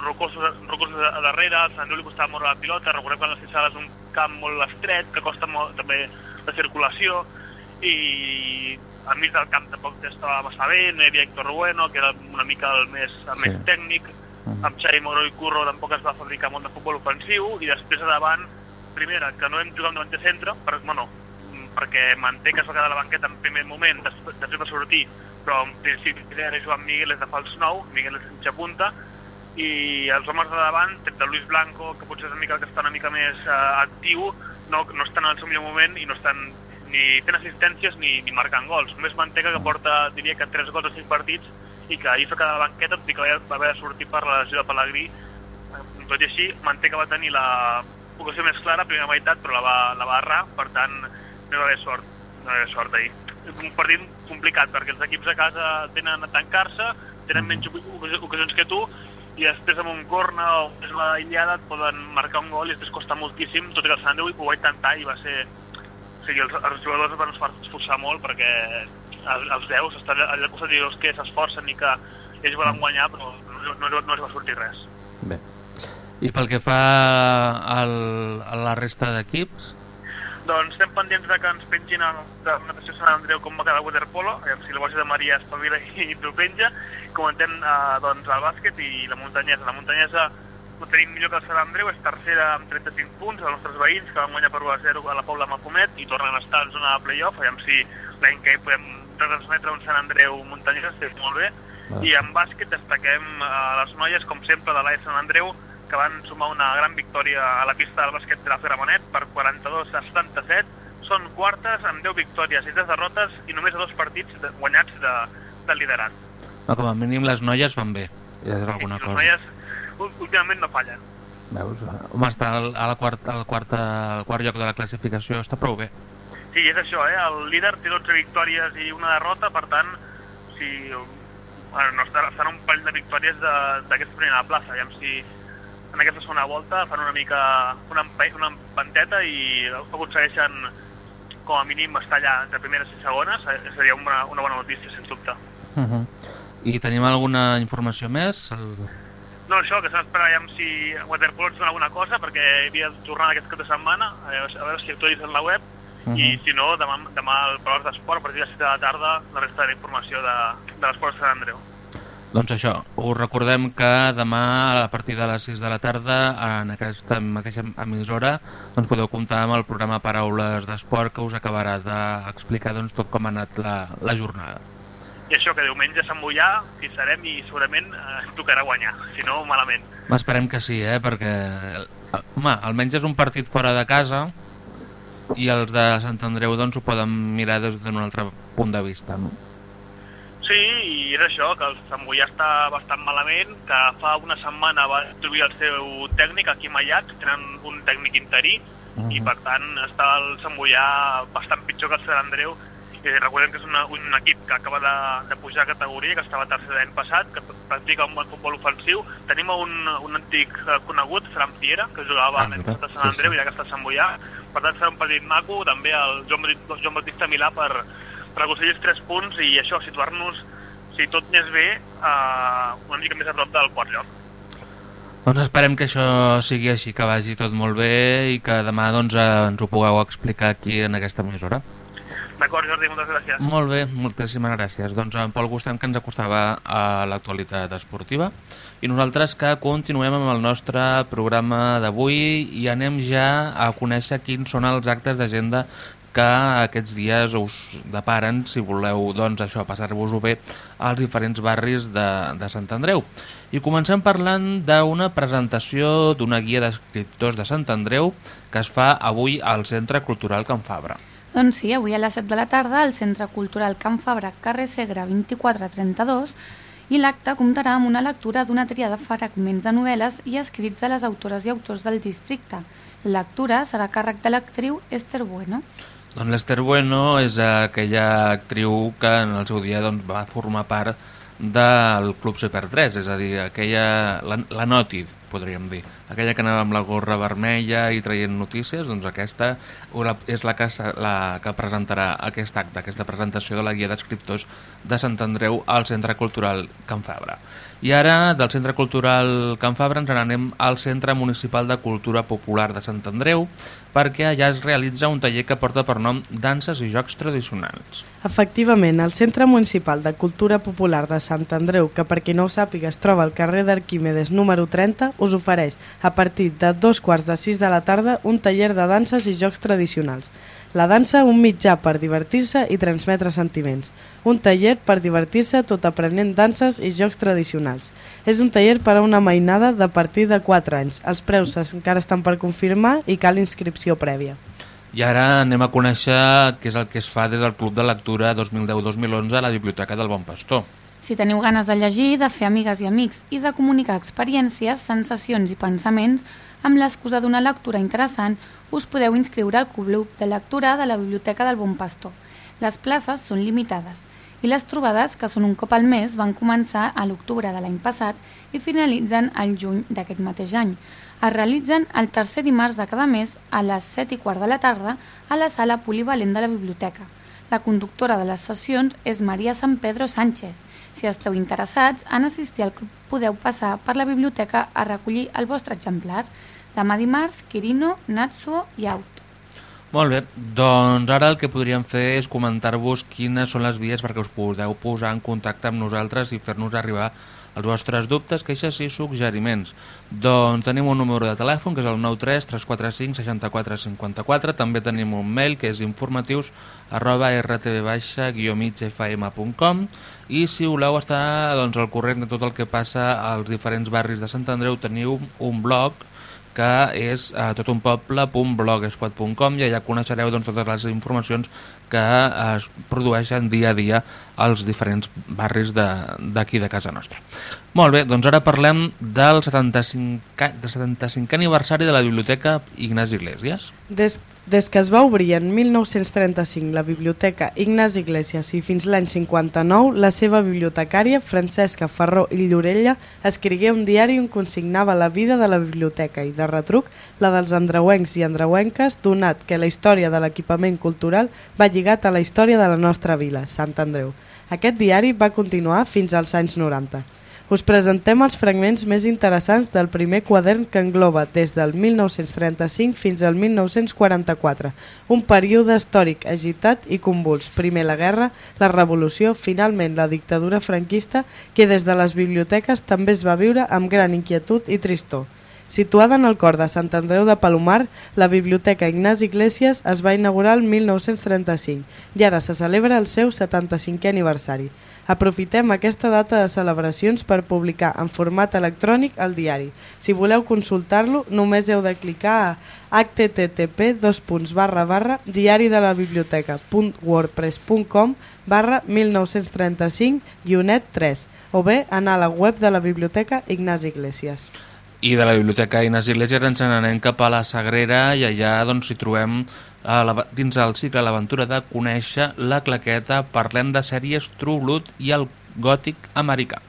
rocosos, rocosos a darrere, el Sant li costava molt la pilota, recordem que la Cissala és un camp molt estret, que costa molt també la circulació, i al mig del camp tampoc estava massa bé, no hi havia Héctor Bueno, que era una mica el més, el més Sí. Tècnic, amb Xavi Moro i Curro tampoc es va fabricar molt de futbol ofensiu, i després a davant, primera, que no hem jugat amb davanter centre, per, bueno, perquè manté que es va quedar a la banqueta en primer moment, després, va sortir, però en principi era Joan Miguel és de fals nou, Miguel és mitja punta, i els homes de davant, tret de Luis Blanco, que potser és una mica el que està una mica més eh, actiu, no, no estan en el seu millor moment i no estan ni fent assistències ni, ni marcant gols. Només Manteca, que porta, diria que 3 gols a 5 partits, i que ahir es va quedar a la banqueta, tot i que va haver de sortir per la lesió de Pellegrí. Eh, Tot i així, Manteca va tenir la ocasió més clara, primera meitat, però la va, la va errar, per tant, no va haver sort, no va haver sort ahir. Un partit complicat, perquè els equips a casa tenen a tancar-se, tenen menys ocasions que tu, i després amb un corna o una aïllada et poden marcar un gol i després costa moltíssim, tot i que el Sant Andreu ho va intentar i va ser... O sigui, els, els jugadors van esforçar molt perquè els, veus, estan allà al costat veus que s'esforcen i que ells volen guanyar, però no, no, no els va sortir res. Bé. I pel que fa al, a la resta d'equips, Doncs estem pendents de que ens pengin el, de natació Sant Andreu com va quedar waterpolo, aviam si la Borja de Maria espavila i *laughs* t'ho penja. Comentem eh, doncs, el bàsquet i la muntanyesa. La muntanyesa ho tenim millor que el Sant Andreu, és tercera amb 35 punts, els nostres veïns, que van guanyar per 1 a 0 a la Pobla Mafumet i tornen a estar en zona de play-off, aviam si l'any que podem transmetre un Sant Andreu muntanyesa, estic molt bé. I en bàsquet destaquem eh, les noies, com sempre, de l'AE Sant Andreu, que van sumar una gran victòria a la pista del bàsquet de la Ferramanet per 42 a 77. Són quartes amb 10 victòries i 3 derrotes i només a dos partits de, guanyats de, del liderat. no, com a mínim les noies van bé. Ja és alguna Les cosa. noies ú- últimament no fallen. Veus? Home, està al, a la quarta, al, quarta, al quart lloc de la classificació, està prou bé. Sí, és això, eh? el líder té 12 victòries i una derrota, per tant, si, bueno, no estarà, estarà un parell de victòries de- d'aquesta primera plaça, aviam si en aquesta segona volta fan una mica una, empe- una empanteta i aconsegueixen com a mínim estar allà entre primeres i segones, eh, seria una, una bona notícia, sens dubte. Uh -huh. I tenim alguna informació més? El... No, això, que s'ha d'esperar aviam si Waterpolo ens dona alguna cosa, perquè hi havia jornada aquest cap de setmana, a veure, a veure si actualitzen la web, Uh -huh. i si no, demà, demà al Palau d'Esport, a partir de les 7 de la tarda, la resta de la informació de, de l'Esport de Sant Andreu. Doncs això, us recordem que demà a partir de les 6 de la tarda en aquesta mateixa emissora doncs podeu comptar amb el programa Paraules d'Esport que us acabarà d'explicar doncs, tot com ha anat la, la jornada. I això, que diumenge a Sant Mollà hi serem i segurament eh, tocarà guanyar, si no, malament. Esperem que sí, eh? perquè home, almenys és un partit fora de casa i els de Sant Andreu doncs, ho poden mirar des d'un altre punt de vista. No? Sí, i és això, que el Sant Mollà està bastant malament, que fa una setmana va introduir el seu tècnic aquí a Mallat, tenen un tècnic interí, uh -huh. i per tant està el Sant Mollà bastant pitjor que el Sant Andreu, i recordem que és una, un equip que acaba de, de pujar a categoria, que estava tercer l'any passat, que practica un bon futbol ofensiu. Tenim un, un antic eh, conegut, Fran Piera, que jugava l'equip de Sant Andreu, sí, sí. i ara que està a Sant Mollà. Per tant, serà un partit maco, també el Joan, Joan Bautista Milà per, per aconseguir els 3 punts i això, situar-nos, si tot anés bé, eh, una mica més a prop del quart lloc. Doncs esperem que això sigui així, que vagi tot molt bé i que demà doncs, eh, ens ho pugueu explicar aquí en aquesta emissora. D'acord, Jordi, moltes gràcies. Molt bé, moltíssimes gràcies. Doncs en Pol Gustem que ens acostava a l'actualitat esportiva i nosaltres que continuem amb el nostre programa d'avui i anem ja a conèixer quins són els actes d'agenda que aquests dies us deparen si voleu doncs això passar-vos-ho bé als diferents barris de, de Sant Andreu. I comencem parlant d'una presentació d'una guia d'escriptors de Sant Andreu que es fa avui al Centre Cultural Can Fabra. Doncs sí, avui a les 7 de la tarda al Centre Cultural Can Fabra, carrer Segre 2432, i l'acte comptarà amb una lectura d'una tria de fragments de novel·les i escrits de les autores i autors del districte. La lectura serà càrrec de l'actriu Esther Bueno. Doncs l'Ester Bueno és aquella actriu que en el seu dia doncs, va formar part del Club Super 3, és a dir, aquella, la, la Noti, podríem dir. Aquella que anava amb la gorra vermella i traient notícies, doncs aquesta és la que, la que presentarà aquest acte, aquesta presentació de la guia d'escriptors de Sant Andreu al Centre Cultural Can Fabra. I ara, del Centre Cultural Can Fabra, ens n'anem al Centre Municipal de Cultura Popular de Sant Andreu, perquè allà es realitza un taller que porta per nom Danses i Jocs Tradicionals. Efectivament, el Centre Municipal de Cultura Popular de Sant Andreu, que per qui no ho sàpiga es troba al carrer d'Arquímedes número 30, us ofereix a partir de dos quarts de sis de la tarda un taller de danses i jocs tradicionals. La dansa, un mitjà per divertir-se i transmetre sentiments. Un taller per divertir-se tot aprenent danses i jocs tradicionals. És un taller per a una mainada de partir de 4 anys. Els preus encara estan per confirmar i cal inscripció prèvia. I ara anem a conèixer què és el que es fa des del Club de Lectura 2010-2011 a la Biblioteca del Bon Pastor. Si teniu ganes de llegir, de fer amigues i amics i de comunicar experiències, sensacions i pensaments, amb l'excusa d'una lectura interessant, us podeu inscriure al Club de Lectura de la Biblioteca del Bon Pastor. Les places són limitades i les trobades, que són un cop al mes, van començar a l'octubre de l'any passat i finalitzen al juny d'aquest mateix any. Es realitzen el tercer dimarts de cada mes a les 7 i quart de la tarda a la sala polivalent de la biblioteca. La conductora de les sessions és Maria San Pedro Sánchez. Si esteu interessats en assistir al club, podeu passar per la biblioteca a recollir el vostre exemplar. Demà dimarts, Quirino, Natsuo i Out. Molt bé, doncs ara el que podríem fer és comentar-vos quines són les vies perquè us podeu posar en contacte amb nosaltres i fer-nos arribar els vostres dubtes, queixes i suggeriments. Doncs tenim un número de telèfon que és el 93 345 64 54, també tenim un mail que és informatius arroba rtv-migfm.com i si voleu estar doncs, al corrent de tot el que passa als diferents barris de Sant Andreu teniu un blog que és uh, totunpoble.blogspot.com i allà coneixereu doncs, totes les informacions que es produeixen dia a dia als diferents barris d'aquí de, de casa nostra. Molt bé, doncs ara parlem del 75, del 75 aniversari de la Biblioteca Ignasi Iglesias. Des, des que es va obrir en 1935 la Biblioteca Ignasi Iglesias i fins l'any 59, la seva bibliotecària, Francesca Ferró i Llorella, escrigué un diari on consignava la vida de la biblioteca i, de retruc, la dels andreuencs i andreuenques, donat que la història de l'equipament cultural va lligat a la història de la nostra vila, Sant Andreu. Aquest diari va continuar fins als anys 90. Us presentem els fragments més interessants del primer quadern que engloba des del 1935 fins al 1944, un període històric agitat i convuls. Primer la guerra, la revolució, finalment la dictadura franquista, que des de les biblioteques també es va viure amb gran inquietud i tristor. Situada en el cor de Sant Andreu de Palomar, la Biblioteca Ignasi Iglesias es va inaugurar el 1935 i ara se celebra el seu 75è aniversari. Aprofitem aquesta data de celebracions per publicar en format electrònic el diari. Si voleu consultar-lo, només heu de clicar a http diari de la biblioteca.wordpress.com barra 1935-3 o bé anar a la web de la Biblioteca Ignasi Iglesias. I de la Biblioteca Ines Iglesias ens n'anem cap a la Sagrera i allà doncs, hi trobem a la, dins del cicle l'aventura de conèixer la claqueta Parlem de sèries True Blood i el gòtic americà.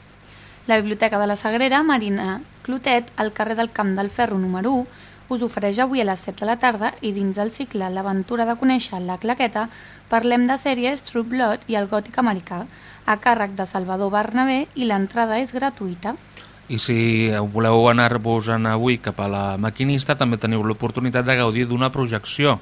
La Biblioteca de la Sagrera, Marina Clotet, al carrer del Camp del Ferro número 1, us ofereix avui a les 7 de la tarda i dins el cicle L'aventura de conèixer la claqueta parlem de sèries True Blood i el gòtic americà, a càrrec de Salvador Bernabé i l'entrada és gratuïta. I si voleu anar-vos avui cap a la maquinista, també teniu l'oportunitat de gaudir d'una projecció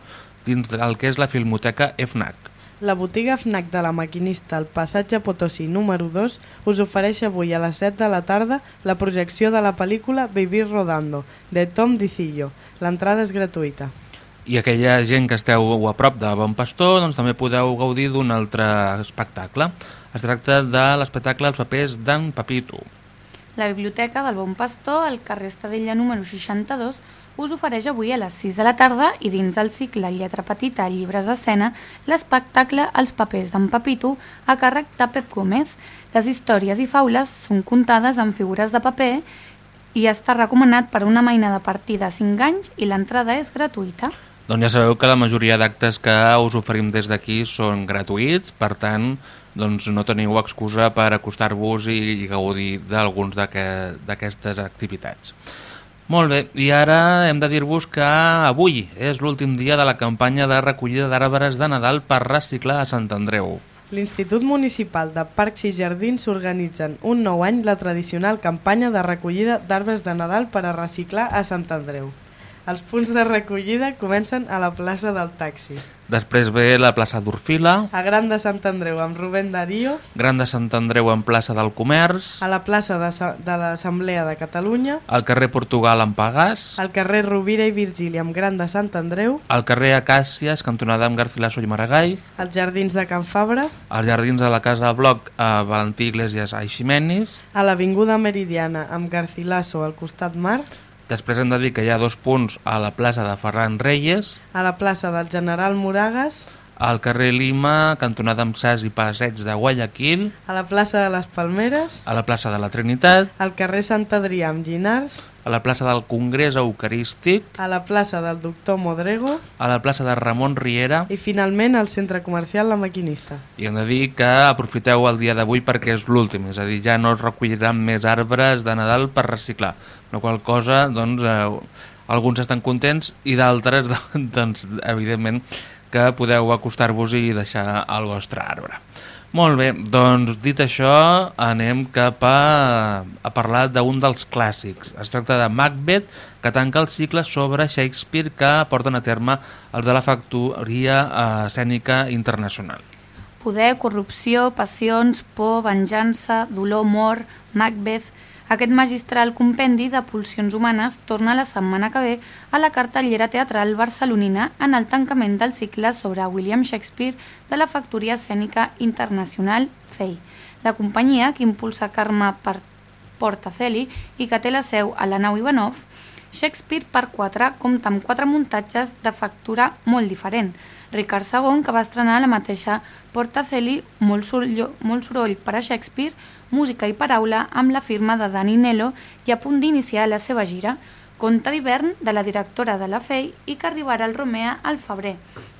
dins del que és la Filmoteca FNAC. La botiga FNAC de la Maquinista al passatge Potosí número 2 us ofereix avui a les 7 de la tarda la projecció de la pel·lícula Vivir Rodando, de Tom Dicillo. L'entrada és gratuïta. I aquella gent que esteu a prop de Bon Pastor doncs també podeu gaudir d'un altre espectacle. Es tracta de l'espectacle Els papers d'en Papito. La Biblioteca del Bon Pastor, al carrer Estadella número 62, us ofereix avui a les 6 de la tarda i dins el cicle Lletra Petita, Llibres d'Escena, l'espectacle Els papers d'en Papito a càrrec de Pep Gómez. Les històries i faules són contades en figures de paper i està recomanat per una maina de partir de 5 anys i l'entrada és gratuïta. Doncs ja sabeu que la majoria d'actes que us oferim des d'aquí són gratuïts, per tant, doncs no teniu excusa per acostar-vos i gaudir d'alguns d'aquestes activitats. Molt bé, i ara hem de dir-vos que avui és l'últim dia de la campanya de recollida d'arbres de Nadal per reciclar a Sant Andreu. L'Institut Municipal de Parcs i Jardins organitzen un nou any la tradicional campanya de recollida d'arbres de Nadal per a reciclar a Sant Andreu. Els punts de recollida comencen a la plaça del Taxi. Després ve la plaça d'Orfila, A Gran de Sant Andreu amb Rubén Darío, Gran de Sant Andreu en plaça del Comerç, a la plaça de, Sa- de l'Assemblea de Catalunya, al carrer Portugal en Pagàs, al carrer Rovira i Virgili amb Gran de Sant Andreu, al carrer Acàcies, cantonada amb Garcilaso i Maragall, als Jardins de Can Fabra, als jardins de la Casa Bloc a Valentí Iglesias a Ximenis. a l'Avinguda Meridiana amb Garcilaso al costat mar, Després hem de dir que hi ha dos punts a la plaça de Ferran Reyes, a la plaça del General Moragas, al carrer Lima, cantonada amb Sas i Passeig de Guayaquil, a la plaça de les Palmeres, a la plaça de la Trinitat, al carrer Sant Adrià amb Llinars, a la plaça del Congrés Eucarístic, a la plaça del Doctor Modrego a la plaça de Ramon Riera i finalment al centre comercial La Maquinista. i hem de dir que aprofiteu el dia d'avui perquè és l'últim, és a dir, ja no es recolliran més arbres de Nadal per reciclar, la qual cosa, doncs, eh, alguns estan contents i d'altres, *laughs* doncs, evidentment, que podeu acostar-vos i deixar el vostre arbre. Molt bé, doncs dit això anem cap a, a parlar d'un dels clàssics. Es tracta de Macbeth, que tanca el cicle sobre Shakespeare que porten a terme els de la factoria eh, escènica internacional. Poder, corrupció, passions, por, venjança, dolor, mort, Macbeth... Aquest magistral compendi de pulsions humanes torna la setmana que ve a la cartellera teatral barcelonina en el tancament del cicle sobre William Shakespeare de la Factoria Escènica Internacional FEI. La companyia que impulsa Carme per Portacelli i que té la seu a la nau Ivanov, Shakespeare per 4 compta amb quatre muntatges de factura molt diferent. Ricard II, que va estrenar la mateixa Portacelli, molt, sorollo, molt soroll per a Shakespeare, música i paraula amb la firma de Dani Nelo i a punt d'iniciar la seva gira, Conte d'hivern de la directora de la FEI i que arribarà al Romea al febrer,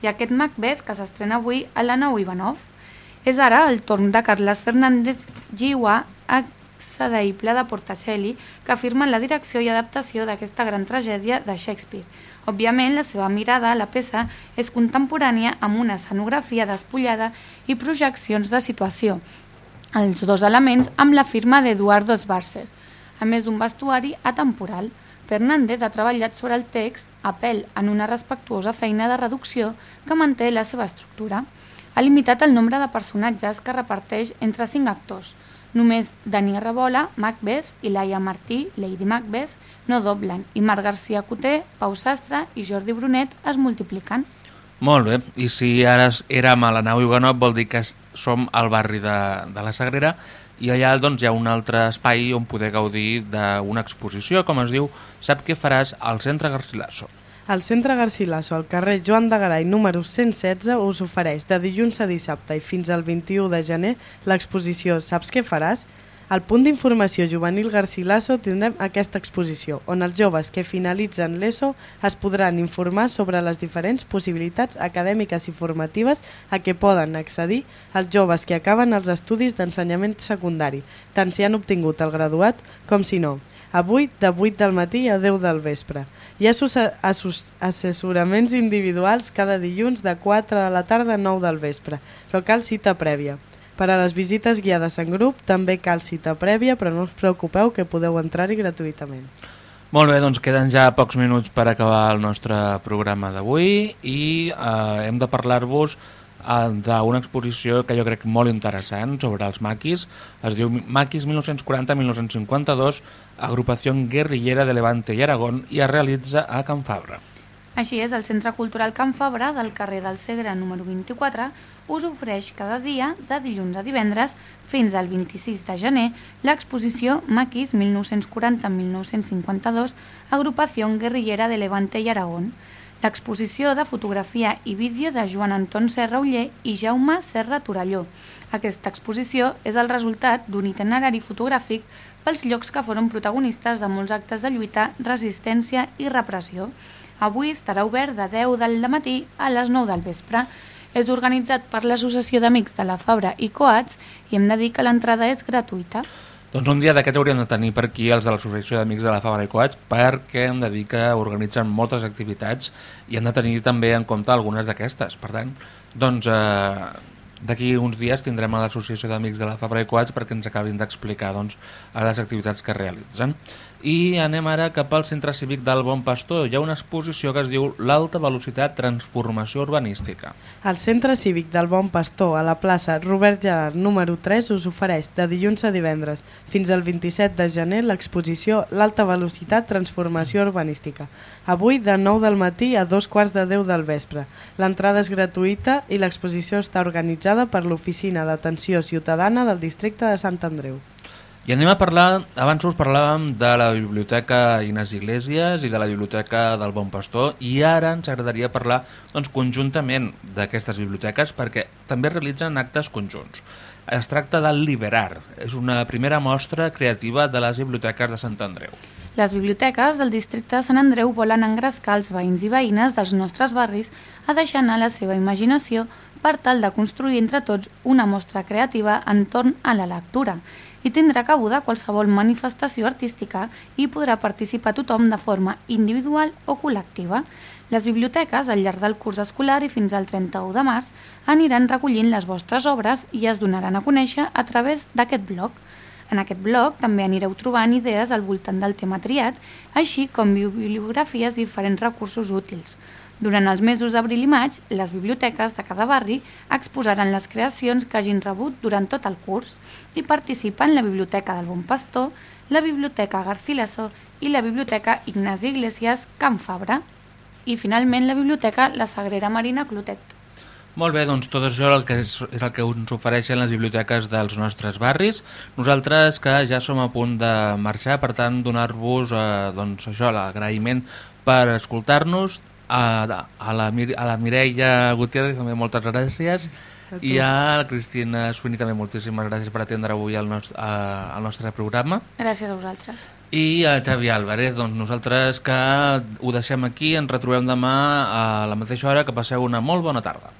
i aquest Macbeth que s'estrena avui a la nou Ivanov. És ara el torn de Carles Fernández Giua, excedeïble de Portacelli, que afirma la direcció i adaptació d'aquesta gran tragèdia de Shakespeare. Òbviament, la seva mirada a la peça és contemporània amb una escenografia despullada i projeccions de situació. Els dos elements amb la firma d'Eduardo Sbarcer, a més d'un vestuari atemporal. Fernández ha treballat sobre el text a pèl en una respectuosa feina de reducció que manté la seva estructura. Ha limitat el nombre de personatges que reparteix entre cinc actors. Només Daniel Rebola, Macbeth, i Laia Martí, Lady Macbeth, no doblen, i Marc García Coté, Pau Sastre i Jordi Brunet es multipliquen. Molt bé, i si ara érem a la nau Huguenot vol dir que som al barri de, de la Sagrera i allà doncs, hi ha un altre espai on poder gaudir d'una exposició, com es diu Sap què faràs al Centre Garcilaso. El Centre Garcilaso, al carrer Joan de Garay, número 116, us ofereix de dilluns a dissabte i fins al 21 de gener l'exposició Saps què faràs? Al punt d'informació juvenil Garcilaso tindrem aquesta exposició, on els joves que finalitzen l'ESO es podran informar sobre les diferents possibilitats acadèmiques i formatives a què poden accedir els joves que acaben els estudis d'ensenyament secundari, tant si han obtingut el graduat com si no. Avui, de 8 del matí a 10 del vespre. Hi ha assessoraments individuals cada dilluns de 4 de la tarda a 9 del vespre, però cal cita prèvia. Per a les visites guiades en grup també cal cita prèvia, però no us preocupeu que podeu entrar-hi gratuïtament. Molt bé, doncs queden ja pocs minuts per acabar el nostre programa d'avui i eh, hem de parlar-vos eh, d'una exposició que jo crec molt interessant sobre els maquis. Es diu Maquis 1940-1952, agrupació guerrillera de Levante i Aragón i es realitza a Can Fabra. Així és, el Centre Cultural Can Fabra, del carrer del Segre número 24, us ofereix cada dia, de dilluns a divendres, fins al 26 de gener, l'exposició Maquis 1940-1952, agrupació guerrillera de Levante i Aragón. L'exposició de fotografia i vídeo de Joan Anton Serra Uller i Jaume Serra Torelló. Aquesta exposició és el resultat d'un itinerari fotogràfic pels llocs que foren protagonistes de molts actes de lluita, resistència i repressió. Avui estarà obert de 10 del matí a les 9 del vespre. És organitzat per l'Associació d'Amics de la Fabra i Coats i hem de dir que l'entrada és gratuïta. Doncs un dia d'aquests hauríem de tenir per aquí els de l'Associació d'Amics de la Fabra i Coats perquè hem de dir que organitzen moltes activitats i hem de tenir també en compte algunes d'aquestes. Per tant, doncs eh, d'aquí uns dies tindrem a l'Associació d'Amics de la Fabra i Coats perquè ens acabin d'explicar doncs, les activitats que realitzen. I anem ara cap al Centre Cívic del Bon Pastor. Hi ha una exposició que es diu L'alta velocitat transformació urbanística. El Centre Cívic del Bon Pastor, a la plaça Robert Gerard número 3, us ofereix de dilluns a divendres fins al 27 de gener l'exposició L'alta velocitat transformació urbanística. Avui de 9 del matí a dos quarts de 10 del vespre. L'entrada és gratuïta i l'exposició està organitzada per l'Oficina d'Atenció Ciutadana del districte de Sant Andreu. I anem a parlar, abans us parlàvem de la Biblioteca Inés Iglesias i de la Biblioteca del Bon Pastor i ara ens agradaria parlar doncs, conjuntament d'aquestes biblioteques perquè també realitzen actes conjunts. Es tracta del Liberar, és una primera mostra creativa de les biblioteques de Sant Andreu. Les biblioteques del districte de Sant Andreu volen engrescar els veïns i veïnes dels nostres barris a deixar anar la seva imaginació per tal de construir entre tots una mostra creativa entorn a la lectura i tindrà cabuda qualsevol manifestació artística i podrà participar tothom de forma individual o col·lectiva. Les biblioteques, al llarg del curs escolar i fins al 31 de març, aniran recollint les vostres obres i es donaran a conèixer a través d'aquest blog. En aquest blog també anireu trobant idees al voltant del tema triat, així com bibliografies i diferents recursos útils. Durant els mesos d'abril i maig, les biblioteques de cada barri exposaran les creacions que hagin rebut durant tot el curs i participen la Biblioteca del Bon Pastor, la Biblioteca Garcilaso i la Biblioteca Ignasi Iglesias Can Fabra i finalment la Biblioteca La Sagrera Marina Clotet. Molt bé, doncs tot això és el que, és, és el que ens ofereixen les biblioteques dels nostres barris. Nosaltres que ja som a punt de marxar, per tant donar-vos eh, doncs això l'agraïment per escoltar-nos, a, a, la, a la Mireia Gutiérrez també moltes gràcies. I a la Cristina Suini també moltíssimes gràcies per atendre avui el nostre, eh, el nostre programa Gràcies a vosaltres. i a Xavi Álvarez, doncs nosaltres que ho deixem aquí, ens retrobem demà a la mateixa hora, que passeu una molt bona tarda.